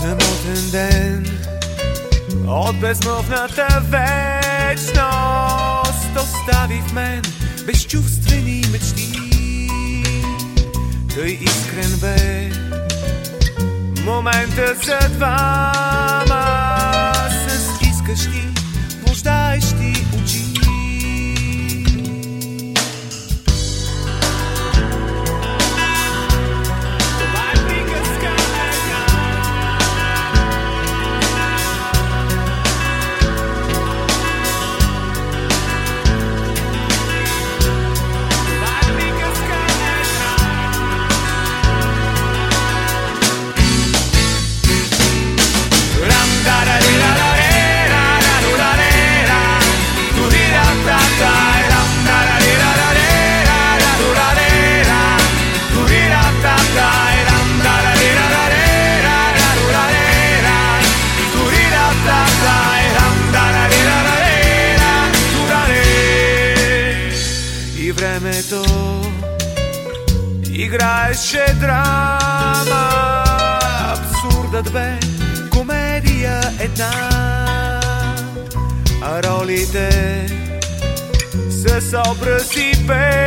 Самотен ден. От безмълвната вечност Остави в мен безчувствени мечти. Тъй искрен бе момента за двама. играеше драма. Абсурдът бе комедия една, а ролите с образи и песен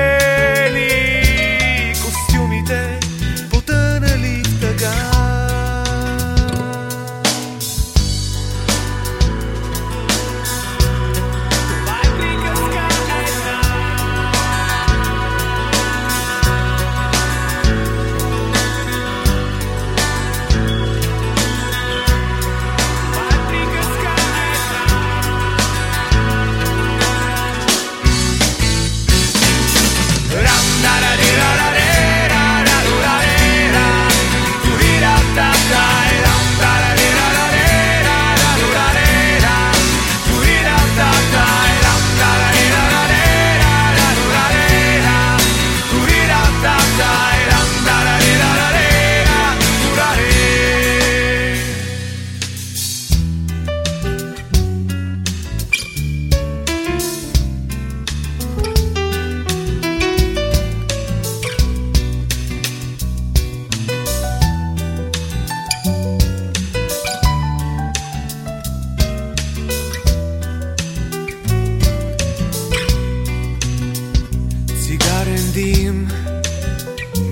дим.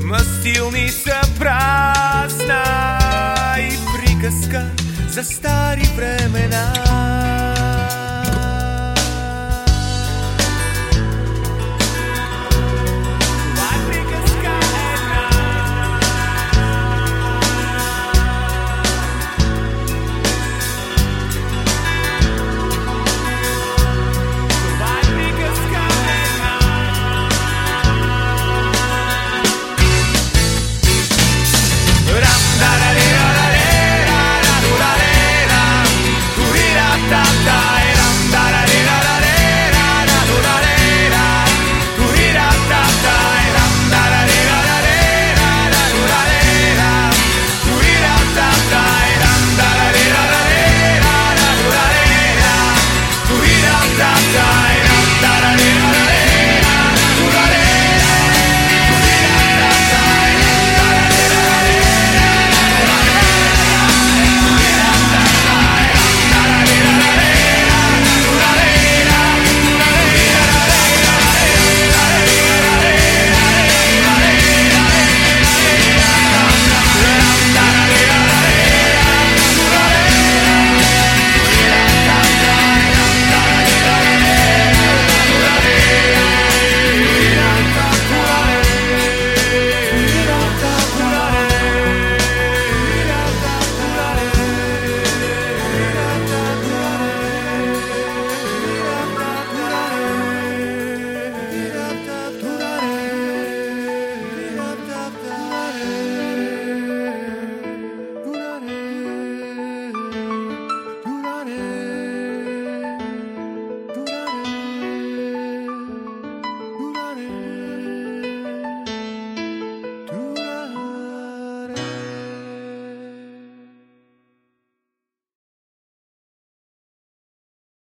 Мастилни са празна и приказка за стари времена. stop time